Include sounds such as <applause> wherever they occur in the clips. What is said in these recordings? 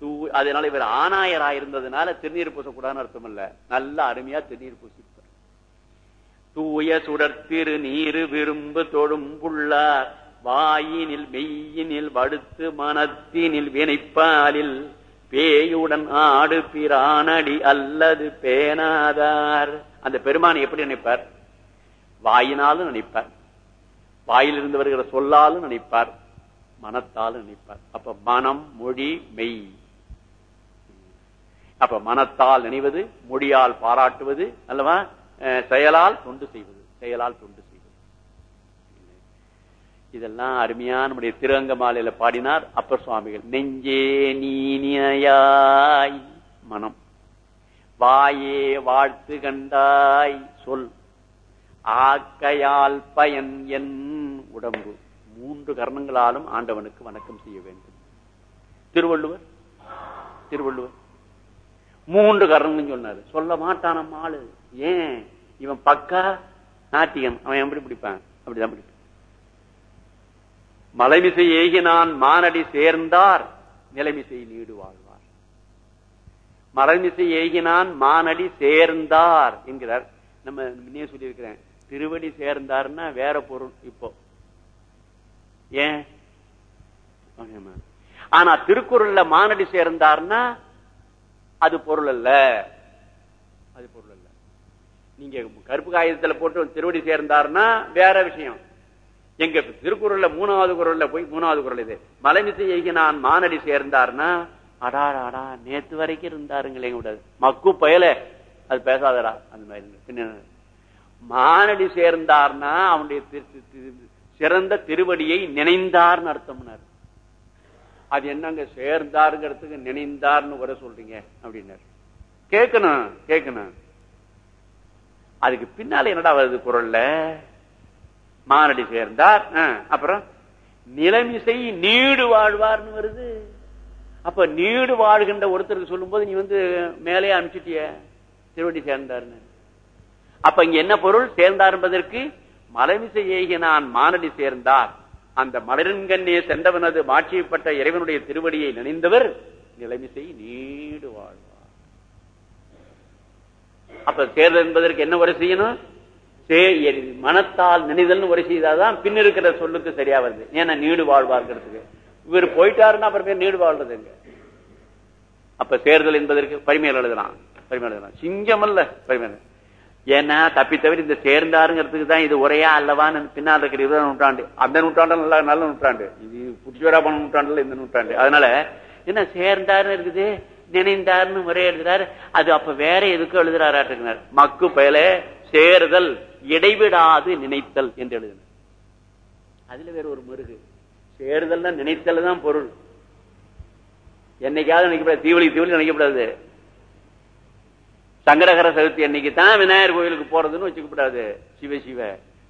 தூ அதனால இவர் ஆணாயராக இருந்ததுனால திருநீர் பூசக்கூடாதுன்னு அர்த்தம் இல்ல நல்ல அருமையா திருநீர் பூசிப்பார் தூய சுடர்த்திரு நீரு விரும்பு தொழும் புள்ளார் வாயினில் மெய்யினில் வடுத்து மனத்தினில் வினைப்பாலில் பேயுடன் ஆடு பிரானடி அல்லது பேனாதார். அந்த பெருமானை எப்படி நினைப்பார்? வாயினாலும் நினைப்பார். வாயிலிருந்து வருகிற சொல்லாலும் நினைப்பார். மனத்தால் நினைப்பார். அப்ப மனம் மொழி மெய். அப்ப மனத்தால் நினைவது மொழியால் பாராட்டுவது அல்லவா? அஹ், செயலால் தொண்டு செய்வது. செயலால் தொண்டு செய்வது. இதெல்லாம் அருமையா நம்முடைய திருஅங்கமாலையில பாடினார் அப்பர் சுவாமிகள். நெஞ்சே நீனியாய் மனம். வாயே வாழ்த்து கண்டாய் சொல். ஆக்கையால் பயன் என் உடம்பு. மூன்று கர்ணங்களாலும் ஆண்டவனுக்கு வணக்கம் செய்ய வேண்டும். திருவள்ளுவர் திருவள்ளுவர். மூன்று கர்ணங்கள் சொன்னாரு. சொல்ல மாட்டான் நம்ம ஆளு. ஏன்? இவன் பக்கா நாட்டியம் அவன் எப்படி பிடிப்பான்? அப்படிதான் பிடிப்பான். மலைமிசை ஏகினான் மானடி சேர்ந்தார் நிலைமிசை நீடு வாழ்வார். மலைமிசை ஏகினான் மானடி சேர்ந்தார் என்கிறார். நம்ம முன்னே சொல்லியிருக்கிறேன். திருவடி சேர்ந்தார்னா வேற பொருள் இப்போ. ஏன்? ஆனா திருக்குறள்ல மானடி சேர்ந்தார்னா அது பொருள் அல்ல. அது பொருள் அல்ல. நீங்க கருப்பு காகிதத்துல போட்டு திருவடி சேர்ந்தார்னா வேற விஷயம். எங்க திருக்குறள்ல மூணாவது குரல்ல போய் மூணாவது குரல் இது. மலைமிசை எய்கி நான் மானடி சேர்ந்தார்னா அடா அடா நேத்து வரைக்கும் இருந்தாருங்களே கூடாது மக்கு பயல. அது பேசாதடா அந்த மாதிரி. மானடி சேர்ந்தார்னா அவனுடைய சிறந்த திருவடியை நினைந்தார்னு அர்த்தம்னாரு. அது என்னங்க சேர்ந்தாருங்கிறதுக்கு நினைந்தார்னு கூட சொல்றீங்க அப்படின்னாரு. கேட்கணும் கேட்கணும் அதுக்கு பின்னால என்னடா வருது குரல்ல? மாரடி சேர்ந்தார் அப்புறம் நிலமிசை நீடு வாழ்வார்னு வருது. அப்ப நீடு வாழ்கின்ற ஒருத்தருக்கு சொல்லும் போது நீ வந்து மேலே அனுப்பிச்சிட்டிய திருவடி சேர்ந்தார்னு அப்ப இங்க என்ன பொருள்? சேர்ந்தார் என்பதற்கு மலமிசை ஏகினான் மானடி சேர்ந்தார். அந்த மலரின்கண்ணே சென்றவனது மாட்சியப்பட்ட இறைவனுடைய திருவடியை நினைந்தவர் நிலைமிசை நீடு வாழ்வார். அப்ப சேர்தல் என்பதற்கு என்ன உரை செய்யணும்? சே- மனத்தால் நினைதல்னு உரை செய்தாதான் பின் இருக்கிற சொல்லுக்கு சரியா வருது. ஏன்னா நீடு வாழ்வார்ங்கிறதுக்கு. இவர் போயிட்டாருன்னா அப்புறமே நீடு வாழ்றது எங்க? அப்ப சேர்தல் என்பதற்கு பரிமையில் எழுதலாம் பரிமையில் எழுதலாம் சிங்கம் அல்ல பரிமையில். ஏன்னா தப்பி தவிர இந்த சேர்ந்தாருங்கிறதுக்கு தான் இது உரையா அல்லவான்னு பின்னால் இருக்கிற இருபதாம் நூற்றாண்டு. அந்த நூற்றாண்டு நல்ல நல்ல நூற்றாண்டு. இது புற்றுவரா போன நூற்றாண்டுல இந்த நூற்றாண்டு. அதனால என்ன சேர்ந்தாருன்னு இருக்குது நினைந்தாருன்னு முறை எழுதுறாரு. அது அப்ப வேற எதுக்கு எழுதுறாராட்டுனார் மக்கு பயல சேருதல் இடைவிடாது நினைத்தல் என்று எழுதினார் அதுல வேற ஒரு முருகு சேருதல் நினைத்தல் தான் பொருள். என்னைக்காவது நினைக்கப்படாது. தீவளி தீவளி நினைக்கப்படாது. சங்கடகர சதுர்த்தி அன்னைக்கு தான் விநாயகர் கோயிலுக்கு போறதுன்னு வச்சுக்கப்படாது. சிவ சிவ.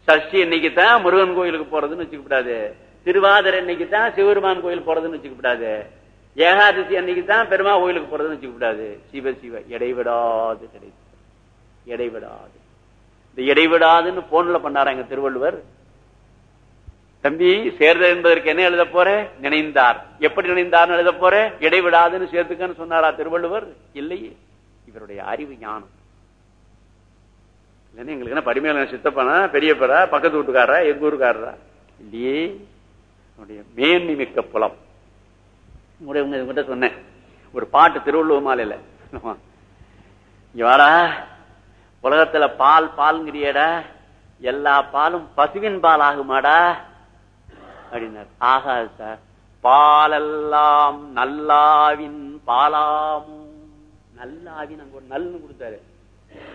சஷ்டி அன்னைக்கு தான் முருகன் கோயிலுக்கு போறதுன்னு வச்சுக்கப்படாது. திருவாதிரை அன்னைக்கு தான் சிவபெருமான் கோயில் போறதுன்னு வச்சுக்கப்படாது. ஏகாதசி அன்னைக்கு தான் பெருமா கோயிலுக்கு போறதுன்னு வச்சுக்கப்படாது. சிவ சிவ. இடைவிடாது கிடையாது. இடைவிடாது. இந்த இடைவிடாதுன்னு போன்ல பண்ணாரா எங்க திருவள்ளுவர்? தம்பி சேர்தல் என்பதற்கு என்ன எழுத போற? நினைந்தார். எப்படி நினைந்தார் எழுத போற? இடைவிடாதுன்னு சேர்த்துக்கன்னு சொன்னாரா திருவள்ளுவர்? இல்லையே. இவருடைய அறிவு ஞானம். இல்லைன்னா எங்களுக்கு என்ன பரிமையில சித்தப்பனா பெரியப்பரா பக்கத்து வீட்டுக்காரா எங்க ஊருக்காரரா? இல்லையே. அவருடைய மேன்மை மிக்க புலம். உங்களுடைய உங்க- உங்ககிட்ட சொன்னேன். ஒரு பாட்டு திருவள்ளுவர் மாலையில. இவாடா உலகத்துல பால் பால்ங்கிறியடா. எல்லா பாலும் பசுவின் பால் ஆகுமாடா? அப்படின்னார். ஆகாது சார். பாலெல்லாம் நல்லாவின் பாலாமோ. நல்ல நல்லாவின் அங்க ஒரு நல்லு கொடுத்தாரு.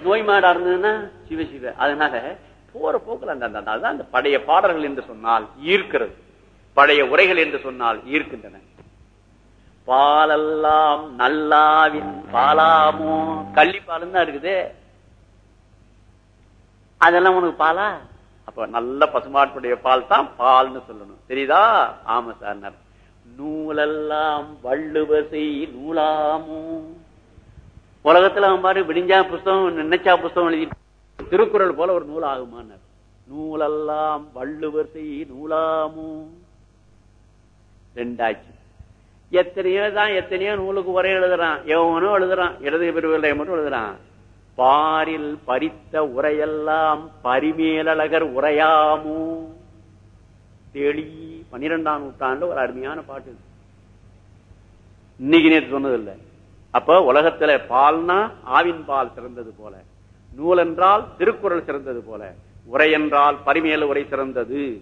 நோய் மாடா இருந்ததுன்னா சிவ சிவ. அதனால போற போக்குல அந்த அந்த- அதான் அந்த பழைய பாடல்கள் என்று சொன்னால் ஈர்க்கிறது. பழைய உரைகள் என்று சொன்னால் ஈர்க்கின்றன. பாலெல்லாம் நல்லாவின் பாலாமோ? கள்ளிப்பாலும் தான் இருக்குது. அதெல்லாம் உனக்கு பாலா? அப்ப நல்ல பசுமாட்டுடைய பால் தான் பால்னு சொல்லணும். தெரியுதா? ஆமா சார். நூலெல்லாம் வள்ளுவசை நூலாமோ? உலகத்துல அவன் பாரு விடிஞ்சா புஸ்தகம் நினைச்சா புஸ்தகம் எழுதி திருக்குறள் போல ஒரு நூல் ஆகுமான்னார் நூலெல்லாம் வள்ளுவர் செய் நூலாமும் ரெண்டாச்சு. எத்தனையோ தான் எத்தனையோ நூலுக்கு உரை எழுதுறான். எவனோ எழுதுறான். இடது பெருவில்லை மட்டும் எழுதுறான். பாரில் பறித்த உரையெல்லாம் பரிமேலழகர் உரையாமோ? தெளி பன்னிரெண்டாம் நூற்றாண்டு ஒரு அருமையான பாட்டு. இன்னைக்கு நேற்று சொன்னதில்லை. இல்ல அப்ப உலகத்துல பால்னா ஆவின் பால் சிறந்தது போல. நூல் என்றால் திருக்குறள் சிறந்தது போல. உரை என்றால் பரிமையல் உரை சிறந்தது.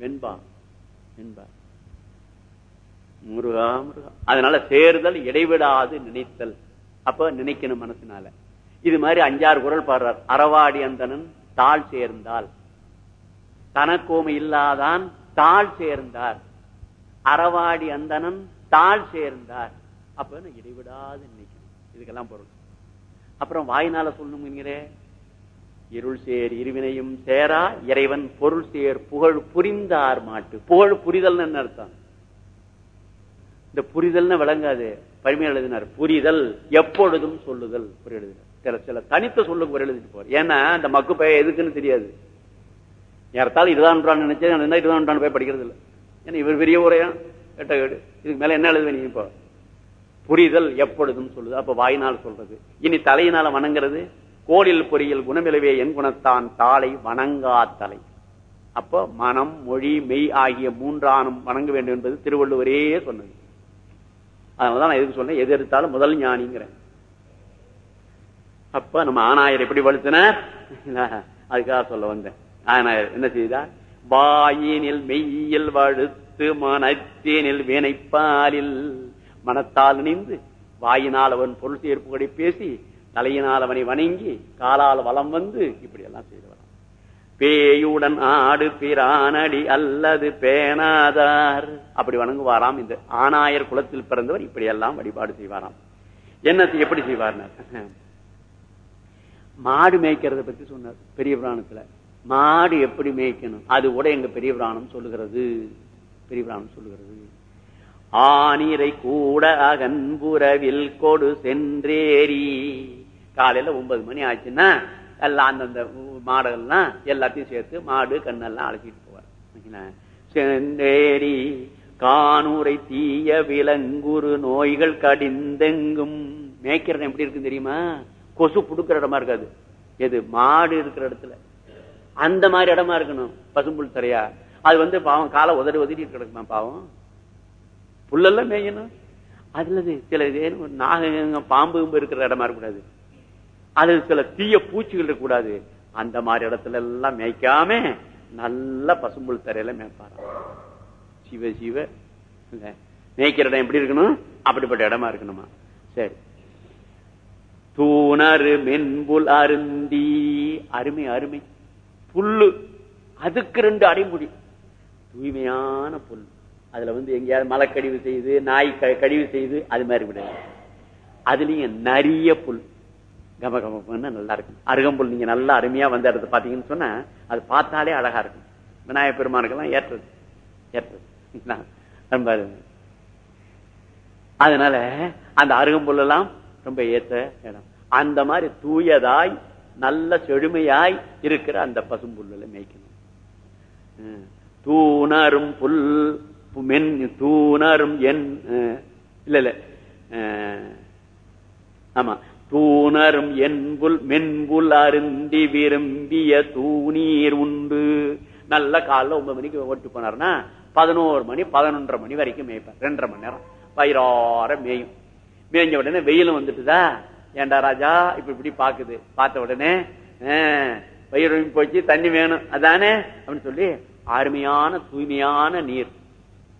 வெண்பா. வெண்பா. முருகா முருகா. அதனால சேர்தல் இடைவிடாது நினைத்தல். அப்ப நினைக்கணும் மனசுனால. இது மாதிரி அஞ்சாறு குரல் பாடுறார். அறவாடி அந்தனன் தாழ் சேர்ந்தால் தனக்கோமை இல்லாதான் தாழ் சேர்ந்தார். அறவாடி அந்தனன் தாழ் சேர்ந்தார். அப்ப நான் இடைவிடாது நினைக்கணும் இதுக்கெல்லாம் பொருள். அப்புறம் வாயினால சொல்லணுங்கிறே இருள் சேர் இருவினையும் சேரா இறைவன் பொருள் சேர் புகழ் புரிந்தார் மாட்டு. புகழ் புரிதல் என்ன அர்த்தம்? இந்த புரிதல்னு விளங்காது. பழமையா எழுதினார் புரிதல் எப்பொழுதும் சொல்லுதல் எழுதினார். சில சில தனித்த சொல்லும் ஒரு எழுதிட்டு போற ஏன்னா அந்த மக்கு பய எதுக்குன்னு தெரியாது. யார்த்தாலும் இதுதான் நினைச்சேன் என்ன இதுதான் போய் படிக்கிறது இல்லை ஏன்னா இவர் பெரிய உரையா கேட்ட கேடு. இதுக்கு மேல என்ன எழுதுவே நீங்க இப்போ? புரிதல் எப்பொழுதும் சொல்லுது. அப்ப வாயினால் சொல்றது. இனி தலையினால வணங்குறது? கோடில் பொறியில் குணமிலவே என் குணத்தான். தாளை வணங்கா தலை. அப்ப மனம் மொழி மெய் ஆகிய மூன்றானும் வணங்க வேண்டும் என்பது திருவள்ளுவரே சொன்னது. அதனாலதான் நான் எதுக்கு சொன்னேன்? எது எடுத்தாலும் முதல் ஞானிங்கிறேன். அப்ப நம்ம ஆனாயர் எப்படி வலுத்தினார்? <laughs> அதுக்காக சொல்ல வந்தேன். ஆனாயர் என்ன செய்தார்? வாயினில் மெய்யில் வழுத்து மனத்தேனில் வினைப்பாலில். மனத்தால் நினைந்து வாயினால் அவன் பொருள் சேர்ப்புகளை பேசி தலையினால் அவனை வணங்கி காலால் வலம் வந்து இப்படி எல்லாம் செய்து வரான் பேயுடன் ஆடு பிரானடி அல்லது பேனாதார். அப்படி வணங்குவாராம் இந்த ஆனாயர் குலத்தில் பிறந்தவர் இப்படி எல்லாம் வழிபாடு செய்வாராம். என்ன எப்படி செய்வார் மாடு மேய்க்கிறத பத்தி சொன்னார் பெரிய புராணத்துல. மாடு எப்படி மேய்க்கணும்? அது கூட எங்க பெரிய புராணம் சொல்லுகிறது. பெரிய புராணம் சொல்லுகிறது. ஆனிரை கூட அகன்புறவில் கொடு சென்றேரி காலையில ஒன்பது மணி ஆச்சுன்னா எல்லாம் அந்தந்த மாடுகள்லாம் எல்லாத்தையும் சேர்த்து மாடு கண்ணெல்லாம் அழைச்சிட்டு போவார். சென்றேரி கானூரை தீய விலங்குறு நோய்கள் கடிந்தெங்கும். மேய்க்கிறது எப்படி இருக்கு தெரியுமா? கொசு புடுக்கிற இடமா இருக்காது. எது? மாடு இருக்கிற இடத்துல. அந்த மாதிரி இடமா இருக்கணும். பசும்புல் தரையா. அது வந்து பாவம் காலை உதறி உதறிட்டு கிடக்குமா பாவம்? புல்லெல்லாம் மேயணும். அதுல சில நாக பாம்பு இருக்கிற இடமா இருக்கக்கூடாது. அது சில தீய பூச்சிகள் இருக்கக்கூடாது. அந்த மாதிரி இடத்துல எல்லாம் மேய்க்காம நல்ல பசும்புல் தரையில மேய்ப்பாராம். சிவ சிவ. மேய்க்கிற இடம் எப்படி இருக்கணும்? அப்படிப்பட்ட இடமா இருக்கணுமா? சரி. தூணரு மென்புல் அருந்தி. அருமை அருமை. புல்லு. அதுக்கு ரெண்டு அடிமுடி. தூய்மையான புல். அதுல வந்து எங்கேயாவது கழிவு செய்து நாய் கழிவு செய்து அது மாதிரி விடாது அதுலயும் நிறைய புல். கம கமன்னு நல்லா இருக்கும். அருகம்புல் நீங்க நல்லா அருமையா வந்த இடத்த பாத்தீங்கன்னு சொன்னா அது பார்த்தாலே அழகா இருக்கும். விநாயக பெருமானுக்கெல்லாம் ஏற்றது. ஏற்றது. ரொம்ப அதனால அந்த அருகம்புல் எல்லாம் ரொம்ப ஏத்த இடம். அந்த மாதிரி தூயதாய் நல்ல செழுமையாய் இருக்கிற அந்த பசும்புல்ல மேய்க்கணும். தூணரும் புல் மென் தூணரும் என் இல்ல இல்ல ஆமா தூணரும் என்புல் மென்புல் அருந்தி விரும்பிய தூணீர் உண்டு. நல்ல காலைல ஒன்பது மணிக்கு ஓட்டு போனார்னா பதினோரு மணி பதினொன்றரை மணி வரைக்கும் மேய்ப்பார். ரெண்டரை மணி நேரம். வயிறார மேயும். மேய்ஞ்ச உடனே வெயிலும் வந்துட்டுதா? ஏண்டா ராஜா இப்ப இப்படி பாக்குது. பார்த்த உடனே வயிறு போச்சு தண்ணி வேணும். அதானே? அப்படின்னு சொல்லி அருமையான தூய்மையான நீர்.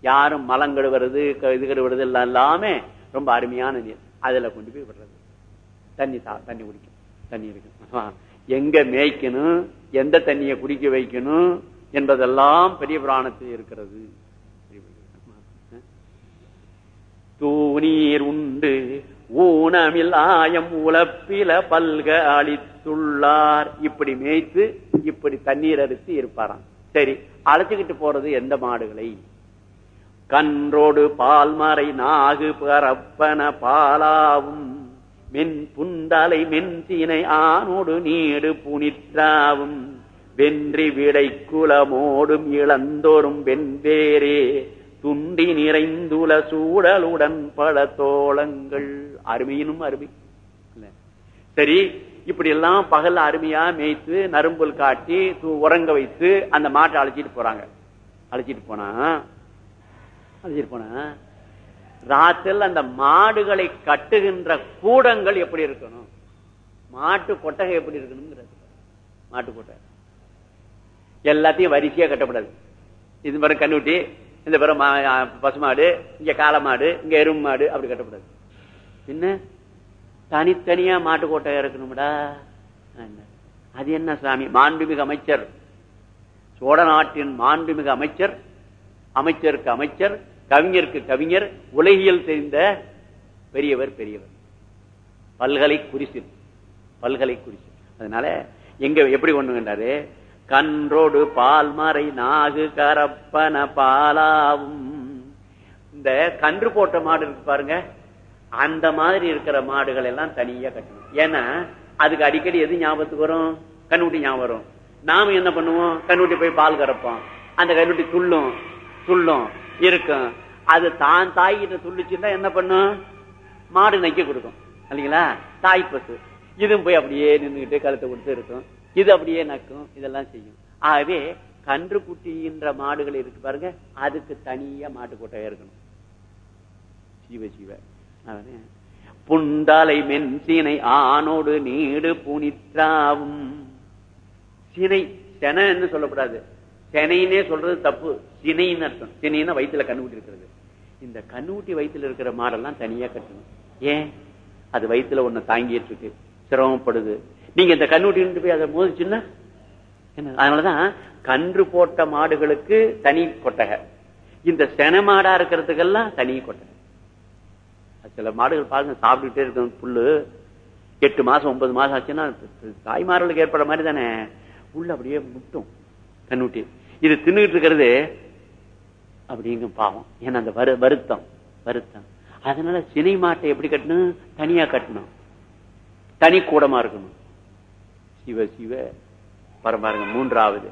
யாரும் மலம் கழுவுறது இது கழுவுறது எல்லாம் எல்லாமே ரொம்ப அருமையான நீர். அதுல கொண்டு போய் விடுறது. தண்ணி தண்ணி குடிக்கும். தண்ணி இருக்கு எங்க மேய்க்கணும் எந்த தண்ணியை குடிக்க வைக்கணும் என்பதெல்லாம் பெரிய புராணத்தில் இருக்கிறது. தூணீர் உண்டு. ஊனமில் ஆயம் உழப்பில பல்க அளித்துள்ளார் இப்படி மேய்த்து இப்படி தண்ணீர் அரித்து இருப்பாராம். சரி அழைச்சுக்கிட்டு போறது எந்த மாடுகளை? கன்றோடு பால்மறை நாகு பரப்பன பாலாவும் மென் புந்தலை மென் சீனை ஆனோடு நீடு புனித்தாவும் வென்றி விடை குலமோடும் இளந்தோறும் வெண்வேரே துண்டி நிறைந்துல சூழலுடன் பல தோளங்கள் அருமையினும் அருமை. சரி இப்படி எல்லாம் பகல் அருமையா மேய்த்து நரும்புல் காட்டி உறங்க வைத்து அந்த மாட்டை அழைச்சிட்டு போறாங்க. அழைச்சிட்டு போனா? அழைச்சிட்டு போனா? ராத்திரில் அந்த மாடுகளை கட்டுகின்ற கூடங்கள் எப்படி இருக்கணும்? மாட்டு கொட்டகை எப்படி இருக்கணுங்கிறது மாட்டு கொட்டகை. எல்லாத்தையும் வரிசையா கட்டப்படாது. இது பிறகு கண்ணுட்டி இந்த பிறகு மா- பசுமாடு இங்க காளை மாடு இங்க எருமை மாடு அப்படி கட்டப்படாது. என்ன தனித்தனியா மாட்டு கோட்டையா இருக்கணும்டா. அது என்ன சாமி? மாண்புமிகு அமைச்சர். சோழ நாட்டின் மாண்புமிகு அமைச்சர் அமைச்சருக்கு அமைச்சர் கவிஞருக்கு கவிஞர் உலகியல் தெரிந்த பெரியவர் பெரியவர். பல்கலை குறிசில் பல்கலை குறிசில் அதனால எங்க எப்படி கொண்டு வந்தாரு? கன்றோடு பால்மறை நாகு கரப்பன பாலாவும். இந்த கன்று போட்ட மாடு இருக்கு பாருங்க. அந்த மாதிரி இருக்கிற மாடுகள் எல்லாம் தனியா கட்டணும். ஏன்னா அதுக்கு அடிக்கடி எது ஞாபகத்துக்கு வரும்? கண்ணுட்டி ஞாபகம் வரும். நாம என்ன பண்ணுவோம்? கண்ணுட்டி போய் பால் கறப்போம். அந்த கண்ணுட்டி துள்ளும். துள்ளும். இருக்கும். அது தான் தாய்கிட்ட துள்ளிச்சுன்னா என்ன பண்ணும்? மாடு நைக்க கொடுக்கும். இல்லைங்களா? தாய் பசு. இதுவும் போய் அப்படியே நின்றுகிட்டு கழுத்தை கொடுத்து இருக்கும். இது அப்படியே நக்கும். இதெல்லாம் செய்யும். ஆகவே கன்று குட்டின்ற மாடுகள் இருக்கு பாருங்க. அதுக்கு தனியா மாட்டு கொட்டையா இருக்கணும். ஜீவ ஜீவ புண்டாலை மென் சீனை ஆணோடு நீடு புனித்தாவும். சினை செனன்னு சொல்லக்கூடாது. செனைன்னே சொல்றது தப்பு. சினைன்னு அர்த்தம். சினைன்னா வயிற்றுல கண்ணுக்குட்டி இருக்கிறது இந்த கண்ணுக்குட்டி வயிற்றுல இருக்கிற மாடெல்லாம் தனியா கட்டணும். ஏன்? அது வயிற்றுல ஒண்ணு தாங்கிட்டு இருக்கு சிரமப்படுது. நீங்க இந்த கண்ணுக்குட்டி போய் அதை மோதிச்சுன்னா? அதனாலதான் கன்று போட்ட மாடுகளுக்கு தனி கொட்டகை. இந்த சென மாடா இருக்கிறதுக்கெல்லாம் தனி கொட்டகை. சில மாடுகள் பாருங்க சாப்பிட்டுட்டே இருக்கும் புல்லு எட்டு மாசம் ஒன்பது மாசம் ஆச்சுன்னா தாய்மார்களுக்கு ஏற்பட மாதிரி தானே. உள்ள அப்படியே முட்டும் கண்ணுட்டி. இது தின்னுகிட்டு இருக்கிறது அப்படிங்க பாவம். ஏன்னா அந்த வரு வருத்தம் வருத்தம். அதனால சினை மாட்டை எப்படி கட்டணும்? தனியா கட்டணும். தனி கூடமா இருக்கணும். சிவ சிவ பரமாருங்க மூன்றாவது.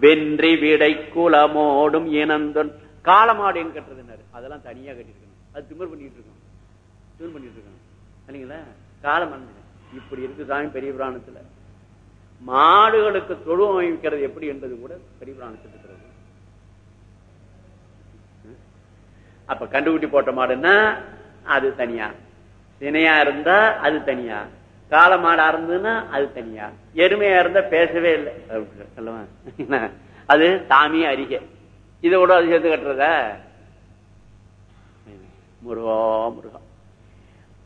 வென்றி விடை குலமோடும் இனந்தன். காளமாடு எங்க கட்டுறதுன்னாரு? அதெல்லாம் தனியா கட்டிருக்கணும் அது திமிர் பண்ணிட்டு இருக்கணும். டியூன் பண்ணிட்டு இருக்கணும் இல்லைங்களா காலமன் இப்படி இருக்கு சாமி பெரிய புராணத்துல. மாடுகளுக்கு தொழு அமைக்கிறது எப்படி என்பது கூட பெரிய புராணத்தில் இருக்கிறது. அப்ப கண்டுகுட்டி போட்ட மாடுன்னா அது தனியா. சினையா இருந்தா அது தனியா. காளை மாடா இருந்ததுன்னா அது தனியா. எருமையா இருந்தா பேசவே இல்லை. அல்லவா? அது சாமி அருகே. இதோட அது சேர்த்து கட்டுறத? முருகா முருகா.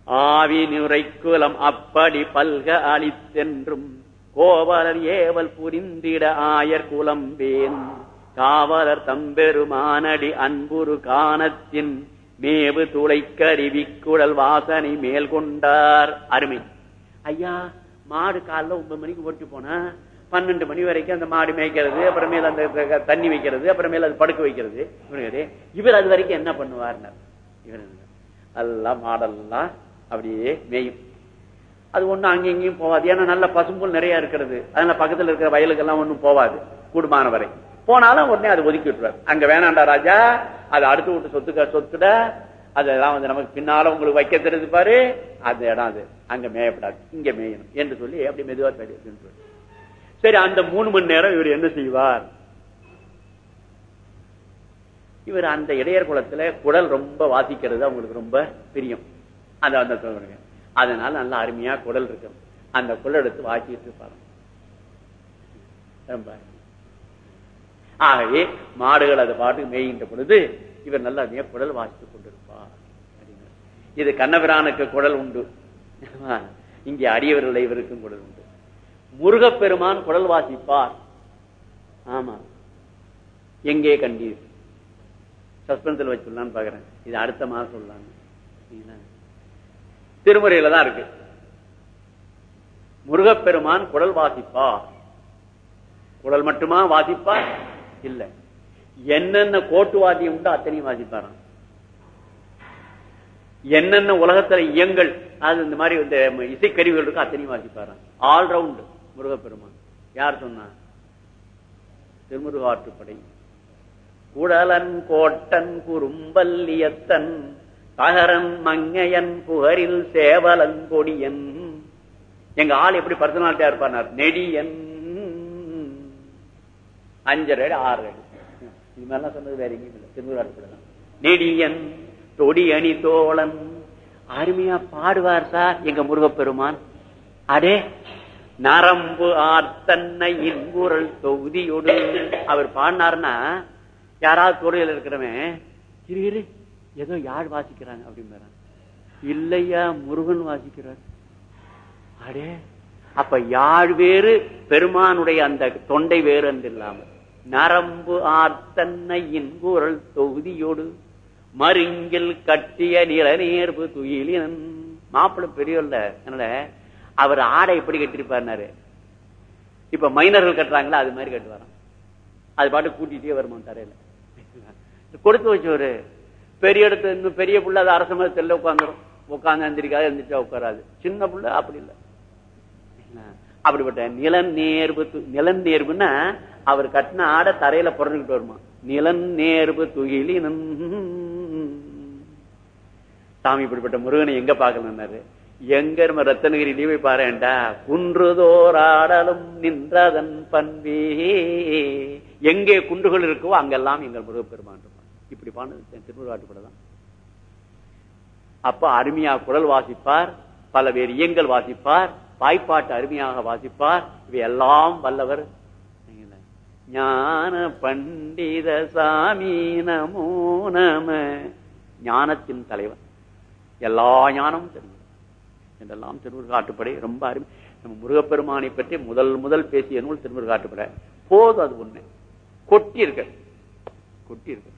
ஆவி நுரைக்குலம் அப்படி பல்க அளித்தென்றும் கோவலர் ஏவல் புரிந்திட ஆயர் குலம்பேன். காவலர் தம்பெருமானடி அன்புரு காணத்தின் மேவு துளைக்கருவிக்குழல் வாசனை மேல் கொண்டார். அருமை. ஐயா மாடு காலைல ஒன்பது மணிக்கு ஓட்டு போனா பன்னெண்டு மணி வரைக்கும் அந்த மாடு மேய்க்கிறது அப்புறமேல அந்த தண்ணி வைக்கிறது அப்புறமேல அது படுக்க வைக்கிறது. இவர் அது வரைக்கும் என்ன பண்ணுவார் இவர் எல்லாம் மாடெல்லாம் அப்படியே மேயும். அது ஒண்ணும் அங்கேயும் இங்கேயும் போகாது ஏன்னா நல்ல பசும்புல் நிறைய இருக்கிறது. அதனால பக்கத்துல இருக்கிற வயலுக்கெல்லாம் ஒண்ணும் போகாது கூடுமான வரை. போனாலும் உடனே அது ஒதுக்கி விட்டுருவார். அங்க வேணாண்டா ராஜா அதை அடுத்து விட்டு சொத்துக்க சொத்துட. அதெல்லாம் வந்து நமக்கு பின்னால உங்களுக்கு வைக்க தெரிஞ்சு பாரு. அந்த இடம் அது. அங்க மேயப்படாது. இங்க மேயணும் என்று சொல்லி அப்படி மெதுவா தடி சரி அந்த மூணு மணி நேரம் இவர் என்ன செய்வார்? இவர் அந்த இடையர் குளத்துல குடல் ரொம்ப வாசிக்கிறது அவங்களுக்கு ரொம்ப பிரியம். அந்த அந்த சொல்லுங்க அதனால நல்லா அருமையா குடல் இருக்கும் அந்த குடல் எடுத்து வாக்கிட்டு இருப்பாங்க. ரொம்ப ஆகவே மாடுகள் அதை பாட்டுக்கு மேய்கின்ற பொழுது இவர் நல்ல அருமையா குடல் வாசித்துக் கொண்டிருப்பார். இது கண்ணபிரானுக்கு குடல் உண்டு. இங்கே அடியவர்கள் இவருக்கும் குடல் உண்டு. முருகப்பெருமான் குடல் வாசிப்பார். ஆமா. எங்கே கண்டீர்? சஸ்பென்ஸில் வச்சுடலான்னு பாக்குறேன். இது அடுத்த மாதம் சொல்லலான்னு திருமுறையில தான் இருக்கு. முருகப்பெருமான் குடல் வாசிப்பார். குடல் மட்டுமா வாசிப்பார்? இல்ல. என்னென்ன கோட்டு வாத்தியம் உண்டோ அத்தனையும் வாசிப்பாராம். என்னென்ன உலகத்துல இயங்கள் அது இந்த மாதிரி இந்த இசைக்கருவிகள் இருக்கு அத்தனையும் வாசிப்பாராம். ஆல்ரவுண்ட் முருகப்பெருமான். யார் சொன்னா? திருமுருகாற்றுப்படை. குடலன் கோட்டன் குறும்பல்லியத்தன் தகரன் மங்கையன் புகரில் சேவலன் கொடியன் எங்க ஆள் எப்படி பர்சனாலிட்டியா இருப்பார் நெடியன். அஞ்சரை அடி ஆறு அடி. இது மாதிரிலாம் சொன்னது வேற எங்கேயும் இல்லை. திருமுருகாற்றுப்படை நெடியன் தொடி அணி தோழன். அருமையா பாடுவார் சார் எங்க முருகப்பெருமான். அடே நரம்பு ஆர்த்தன்னை இன்புரல் தொகுதியோடு. அவர் பாடினார்னா யாராவது துறையில் இருக்கிறவன் இரு. ஏதோ யாழ் வாசிக்கிறாங்க அப்படின்னு இல்லையா முருகன் வாசிக்கிறார். அடே அப்ப யாழ் வேறு? பெருமானுடைய அந்த தொண்டை வேறு என்று இல்லாமல். நரம்பு ஆர்த்தன்னையின் குரல் தொகுதியோடு மருங்கில் கட்டிய நிலநேர்வு துயிலினன் மாப்பிள்ளை பெரியவர்ல அதனால அவர் ஆடை எப்படி கட்டிருப்பாருனாரு இப்ப மைனர்கள் கட்டுறாங்களா அது மாதிரி கட்டுவாராம். அது பாட்டு கூட்டிட்டே வருமா தரையில கொடுத்து வச்சவரு பெரிய இடத்து இன்னும் பெரிய புள்ள அது அரச மரத்தில் உட்காந்துரும் உட்காந்து எந்திரிக்காது எந்திரிச்சா உட்காராது. சின்ன புள்ள அப்படி இல்லை. அப்படிப்பட்ட நிலன் நேர்வு நிலன் நேர்வுன்னா அவர் கட்டின ஆடை தரையில புறந்துகிட்டு வருமா? நிலன் நேர்வு துகிலினன் சாமி இப்படிப்பட்ட முருகனை எங்க பாக்கணும்னாரு எங்க நம்ம ரத்தனகிரி போய் பாருண்டா குன்றுதோர் ஆடலும் நின்றதன் பண்பே. எங்கே குன்றுகள் இருக்கோ அங்கெல்லாம் எங்கள் முருகப்பெருமான் இப்படி பானது திருமுருகாட்டுப்பட தான். அப்ப அருமையா குரல் வாசிப்பார் பல பேர் இயங்கல் வாசிப்பார் வாய்ப்பாட்டு அருமையாக வாசிப்பார். இவை எல்லாம் வல்லவர். ஞான பண்டித சாமி நமோ நம. ஞானத்தின் தலைவன் எல்லா ஞானமும் தெரியும். என்றெல்லாம் திருமுருகாட்டுப்படை ரொம்ப அருமை. நம்ம முருகப்பெருமானை பற்றி முதல் முதல் பேசிய நூல் திருமுருகாட்டுப்படை போதும் அது ஒண்ணு கொட்டி இருக்க கொட்டி இருக்க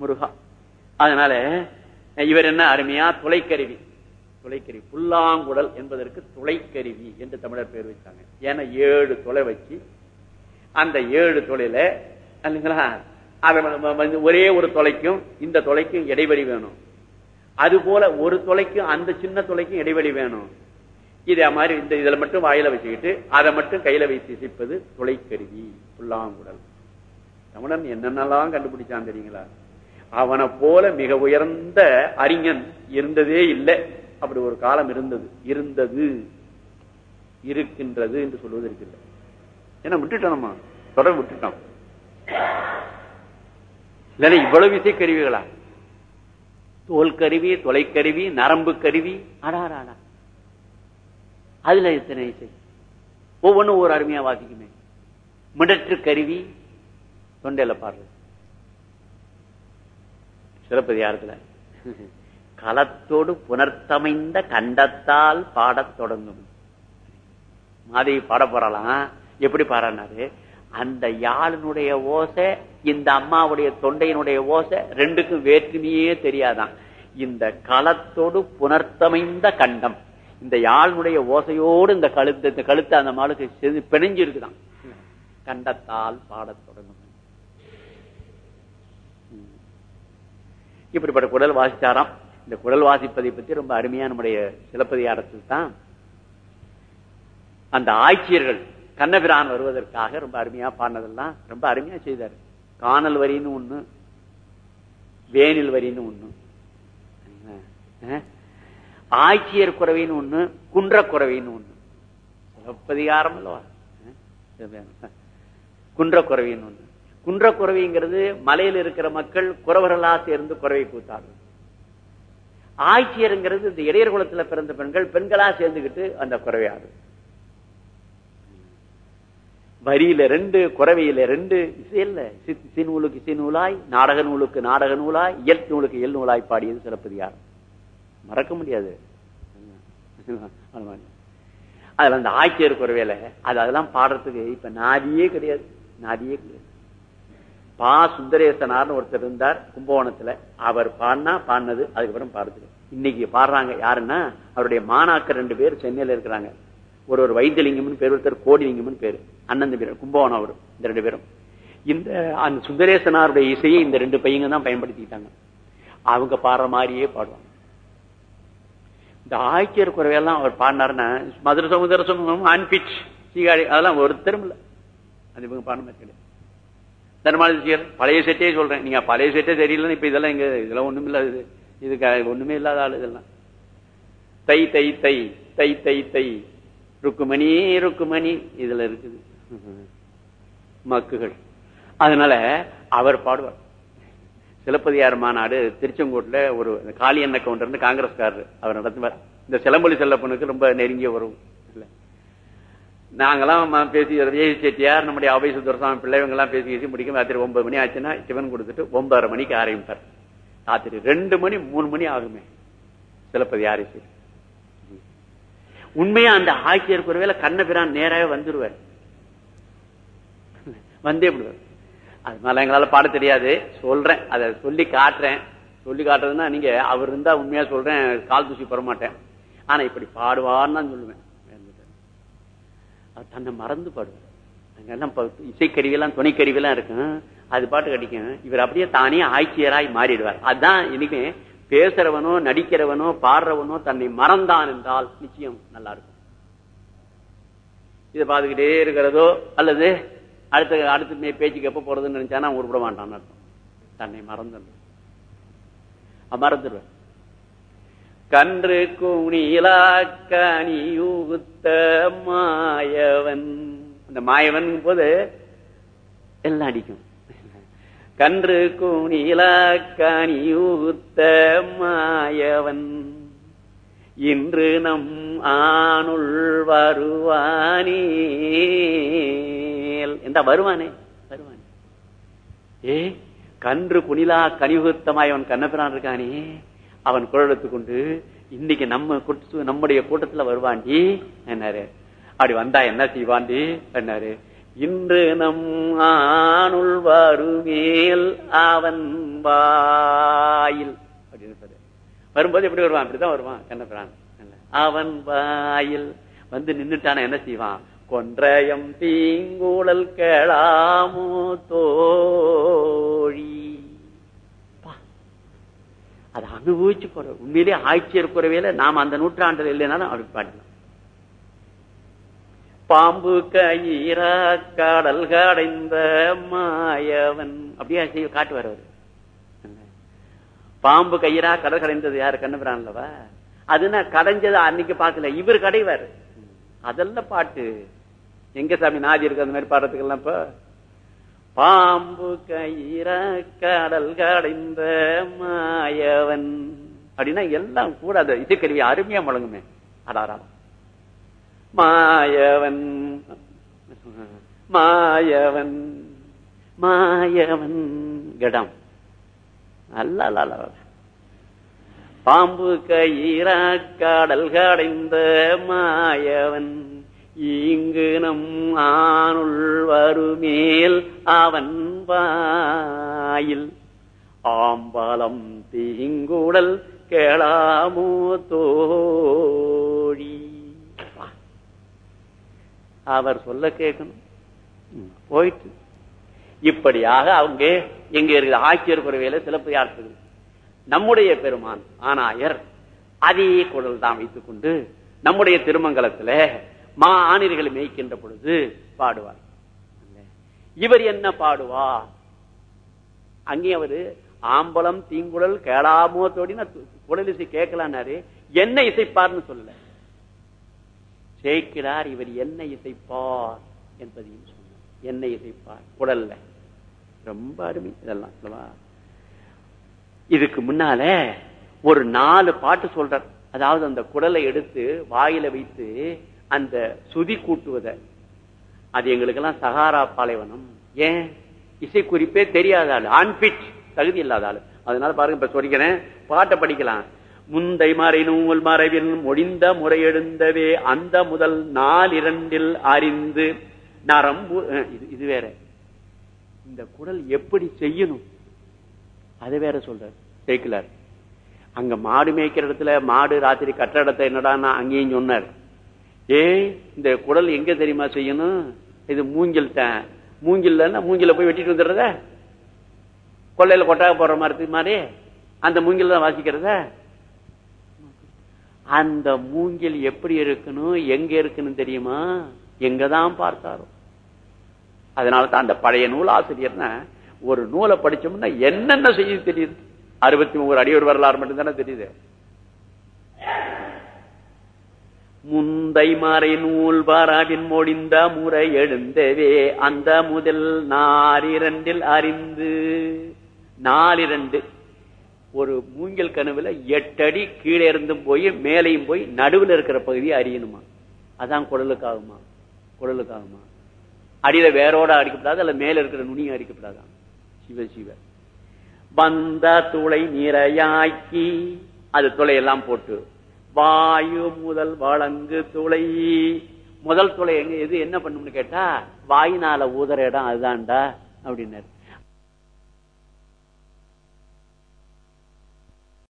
முருகா. அதனால இவர் என்ன அருமையா துளைக்கருவி துளைக்கருவி புல்லாங்குடல் என்பதற்கு துளைக்கருவி என்று தமிழர் பேர் வச்சாங்க ஏன்னா ஏழு துளை வச்சு அந்த ஏழு தொலைல இல்லைங்களா ஒரே ஒரு தொலைக்கும் இந்த தொலைக்கும் இடைவெளி வேணும். அது போல ஒரு தொலைக்கும் அந்த சின்ன தொலைக்கும் இடைவெளி வேணும். இதே மாதிரி இந்த இதுல மட்டும் வாயில வச்சுக்கிட்டு அதை மட்டும் கையில வைத்து இசைப்பது துளைக்கருவி புல்லாங்குடல் தமிழன் என்னென்னலாம் கண்டுபிடிச்சான் தெரியுங்களா? அவனை போல மிக உயர்ந்த அறிஞன் இருந்ததே இல்லை. அப்படி ஒரு காலம் இருந்தது. இருந்தது. இருக்கின்றது என்று சொல்வதற்கு இல்லை ஏன்னா விட்டுட்டோம் தொடர் விட்டுட்டோம். இல்லைன்னா இவ்வளவு இசை கருவிகளா தோல் கருவி தொலைக்கருவி நரம்பு கருவி அடாராடா அதுல எத்தனை இசை ஒவ்வொன்றும் ஒரு அருமையா வாசிக்குமே. மிடற்று கருவி தொண்டையில பாடுறது சிலப்பதிகாரத்துல களத்தோடு புனர்த்தமைந்த கண்டத்தால் பாடத் தொடங்கும். மாதவி பாட போறலாம் எப்படி பாடினாரு அந்த யாழினுடைய ஓசை இந்த அம்மாவுடைய தொண்டையினுடைய ஓசை ரெண்டுக்கும் வேற்றுமையே தெரியாதான். இந்த களத்தோடு புனர்த்தமைந்த கண்டம் இந்த யாழ்னுடைய ஓசையோடு இந்த கழுத்து இந்த கழுத்து அந்த மாளுக்கு பிணைஞ்சு இருக்குதான் கண்டத்தால் பாடத் தொடங்கும். இப்படிப்பட்ட குடல் வாசித்தாராம். இந்த குடல் வாசிப்பதை பத்தி ரொம்ப அருமையா நம்முடைய சிலப்பதிகாரத்தில் தான் அந்த ஆட்சியர்கள் கண்ணபிரான் வருவதற்காக ரொம்ப அருமையா பாடினதெல்லாம் ரொம்ப அருமையா செய்தார். காணல் வரின்னு ஒண்ணு வேனில் வரின்னு ஒண்ணு. ஆட்சியர் குறவின்னு ஒண்ணு குன்ற குறவின்னு ஒண்ணு. சிலப்பதிகாரம் அல்லவா? குன்ற குறவின்னு ஒண்ணு. குன்ற குறவிங்கிறது மலையில் இருக்கிற மக்கள் குறவர்களா சேர்ந்து குறவை கூத்தார்கள் ஆட்சியருங்கிறது இந்த இடையர் குலத்துல பிறந்த பெண்கள் பெண்களா சேர்ந்துகிட்டு அந்த குறவையாடு வரியில ரெண்டு குறவையில ரெண்டு இசை இல்ல இசை நூலுக்கு இசை நூலாய் நாடக நூலுக்கு நாடக நூலாய் இயல் நூலுக்கு இயல் நூலாய் பாடியது சிலப்பதிகாரம். மறக்க முடியாது. அதுல அந்த ஆட்சியர் குறவையில அது அதெல்லாம் பாடுறதுக்கு இப்ப நாதியே கிடையாது. நாதியே கிடையாது. பா சுந்தரேசனார்னு ஒருத்தர் இருந்தார் கும்பகோணத்துல. அவர் பாடினா பாடினது அதுக்கப்புறம் பாடுறது இன்னைக்கு பாடுறாங்க யாருன்னா அவருடைய மாணாக்கர் ரெண்டு பேர் சென்னையில இருக்கிறாங்க. ஒரு ஒரு வைத்தியலிங்கம்னு பேர் ஒருத்தர் கோடிலிங்கம்னு பேரு. அண்ணன் பேர் கும்பகோணம் அவர் இந்த ரெண்டு பேரும். இந்த அந்த சுந்தரேசனாருடைய இசையை இந்த ரெண்டு பையங்க தான் பயன்படுத்திக்கிட்டாங்க. அவங்க பாடுற மாதிரியே பாடுவாங்க. இந்த ஆய்ச்சியர் குறைவெல்லாம் அவர் பாடினாருன்னா மதுர சமுதர சமூகம் அன்பிச் சீகாடி அதெல்லாம் ஒருத்தரும் இல்லை. அது இவங்க பாடின கிடையாது. தர்மாதிசியர் பழைய செட்டே சொல்றேன். நீங்க பழைய செட்டே தெரியலன்னு இப்ப இதெல்லாம் இங்க இதெல்லாம் ஒண்ணும் இல்ல இது. இதுக்கு ஒண்ணுமே இல்லாத ஆளு இதெல்லாம். தை தை தை தை தை தை. ருக்குமணி ருக்குமணி. இதுல இருக்குது. மக்குகள். அதனால அவர் பாடுவார். சிலப்பதியார் மாநாடு திருச்செங்கோட்டுல ஒரு காளி எண்ண கவுண்டர்னு காங்கிரஸ்காரர் அவர் நடத்துவார். இந்த சிலம்பொலி செல்லப்பனுக்கு ரொம்ப நெருங்கிய உறவு. நாங்கெல்லாம் பேசி விஜய் செட்டியார் நம்முடைய அவை சுந்தரசாமி பிள்ளைவங்கெல்லாம் பேசி பேசி முடிக்கும். ராத்திரி ஒன்பது மணி ஆச்சுன்னா சிவன் கொடுத்துட்டு ஒன்பதரை மணிக்கு ஆரம்பிப்பார் ராத்திரி ரெண்டு மணி மூணு மணி ஆகுமே. சிலப்பதி ஆரிசி உண்மையா அந்த ஆட்சியர் ஒருவேளை கண்ணபிரான் நேராக வந்துருவார். வந்தே விடுவார். அதனால எங்களால பாட தெரியாது. சொல்றேன். அதை சொல்லி காட்டுறேன். சொல்லி காட்டுறதுன்னா நீங்க அவர் இருந்தா உண்மையா சொல்றேன். கால் தூசி பெற மாட்டேன். ஆனா இப்படி பாடுவார்னு தான் சொல்லுவேன். அவர் தன்னை மறந்து பாடுவார் அங்கெல்லாம் இசைக்கருவியெல்லாம் துணைக்கருவியெல்லாம் இருக்கும். அது பாட்டு கிடைக்கும். இவர் அப்படியே தானே ஆட்சியராய் மாறிடுவார். அதுதான் இன்னைக்கு பேசுறவனோ நடிக்கிறவனோ பாடுறவனோ தன்னை மறந்தான் என்றால் நிச்சயம் நல்லா இருக்கும் இதை பார்த்துக்கிட்டே இருக்கிறதோ அல்லது அடுத்த அடுத்து பேச்சுக்கு எப்போ போறதுன்னு நினைச்சானா உருப்பிட மாட்டான் அர்த்தம். தன்னை மறந்துடும் மறந்துடுவேன் கன்று குணிலா கனியூத்த மாயவன். அந்த மாயவன் போது எல்லாம் அடிக்கும். கன்று குணிலா கனியூத்த மாயவன். இன்று நம் ஆணுள் வருவானே எந்த வருவானே? வருவானே. ஏ கன்று குணிலா கனியுகத்தமாய் கண்ணபிரான் இருக்கானே? அவன் குரல் கொண்டு இன்னைக்கு நம்ம நம்முடைய கூட்டத்துல வருவாண்டி என்னாரு. அப்படி வந்தா என்ன செய்வாண்டி என்னாரு. இன்று நம் ஆணுள் வருமேல் அவன் வாயில். அப்படின்னு வரும்போது எப்படி வருவான்? அப்படிதான் வருவான் கண்ணபிரான் அவன் வாயில். வந்து நின்றுட்டான என்ன செய்வான்? கொன்றையம் தீங்கூழல் கேளாமோ தோழி. அதை அனுபவிச்சு போற உண்மையிலே ஆட்சியர் குறைவேல நாம அந்த நூற்றாண்டில் இல்லைனாலும் அப்படி பாடலாம் பாம்பு கயிறா காடல் கடைந்த மாயவன். அப்படியே செய்ய காட்டுவார் அவரு பாம்பு கயிறா கடல் கடைந்தது யாரு? கண்ணுபிரான்லவா? அதுனா கடைஞ்சது அன்னைக்கு பார்க்கல. இவர் கடைவார். அதெல்லாம் பாட்டு. எங்க சாமி நாதி இருக்கு அந்த மாதிரி பாடுறதுக்கெல்லாம் இப்ப பாம்பு கயிற கடல் கடைந்த மாயவன். அப்படின்னா எல்லாம் கூட அந்த இசைக்கருவி அருமையா முழங்குமே. அடாராம் மாயவன். மாயவன். மாயவன். கடம். அல்ல. பாம்பு கயிற கடல் கடைந்த மாயவன். இங்கு நம் ஆணுள் வருமேல் அவன் பாயில் ஆம்பலம் தீங்குடல் கேளாமோ தோழி. அவர் சொல்ல கேட்கணும். போயிட்டு. இப்படியாக அவங்க எங்க இருக்குது. ஆட்சியர் குறைவையில சிலப்பதிகாரத்துக்கு நம்முடைய பெருமான் ஆனாயர். அதே குடல் தான் வைத்துக் கொண்டு நம்முடைய திருமங்கலத்துல மா ஆணிர்களை மேய்க்கின்ற பொழுது பாடுவார். இவர் என்ன பாடுவா அங்கே அவரு ஆம்பலம் தீங்குழல் கேளாமோ தோடி குடல் இசை கேட்கலான்னாரு. என்ன இசைப்பார்னு சொல்லல. சேர்க்கிறார் இவர் என்ன இசைப்பார் என்பதையும் சொன்னார். என்ன இசைப்பார்? குடல்ல ரொம்ப அருமை. இதெல்லாம் அல்லவா? இதுக்கு முன்னால ஒரு நாலு பாட்டு சொல்றார். அதாவது அந்த குடலை எடுத்து வாயில வைத்து அந்த சுதி கூட்டுவத. அது எங்களுக்கெல்லாம் சகாரா பாலைவனம். ஏன்? இசை குறிப்பே தெரியாத ஆள். அன்பிட் தகுதி இல்லாத ஆளு. அதனால பாருங்க இப்ப சொல்லிக்கிறேன். பாட்டை படிக்கலாம். முந்தை மறை நூல் மறைவில் மொழிந்த முறையெழுந்தவே அந்த முதல் நாள் இரண்டில் அறிந்து நரம்பு இது இது வேற. இந்த குடல் எப்படி செய்யணும்? அது வேற சொல்ற சேர்க்கலார் அங்க மாடு மேய்க்கிற இடத்துல மாடு ராத்திரி கட்டுற இடத்த என்னடா அங்கேயும் சொன்னார். ஏய் இந்த குடல் எங்க தெரியுமா செய்யணும்? இது மூங்கில் தான். மூங்கில் மூங்கில போய் வெட்டிட்டு வந்துடுறத? கொள்ளையில கொட்டாக போடுற மாதிரி மாதிரி? அந்த மூங்கில் தான் வாசிக்கிறத? அந்த மூங்கில் எப்படி இருக்கணும்? எங்க இருக்குன்னு தெரியுமா? எங்கதான் பார்த்தாரோ அதனால தான் அந்த பழைய நூல் ஆசிரியர்னா ஒரு நூலை படிச்சோம்னா என்னென்ன செய்யுது தெரியுது? அறுபத்தி மூணு அடியோர் வரலாறு மட்டும்தானே தெரியுது. முந்தை மறை நூல் பாராவின் மொழிந்த முறை எழுந்தவே அந்த முதல் நாரிரண்டில் அறிந்து. நாலிரண்டு. ஒரு மூங்கில் கனவுல எட்டடி கீழே இருந்தும் போய் மேலையும் போய் நடுவில் இருக்கிற பகுதியை அறியணுமா? அதான் குடலுக்காகுமா? குடலுக்காகுமா? அடியில வேரோட அடிக்கப்படாது அல்ல மேல இருக்கிற நுனியும் அடிக்கப்படாதான் சிவ சிவ. வந்த துளை நிறையாக்கி அது துளையெல்லாம் போட்டு வாயு முதல் வழங்கு துளை. முதல் துளை எங்க எது என்ன பண்ணும்னு கேட்டா வாயினால ஊதற இடம் அதுதான்டா அப்படின்னாரு.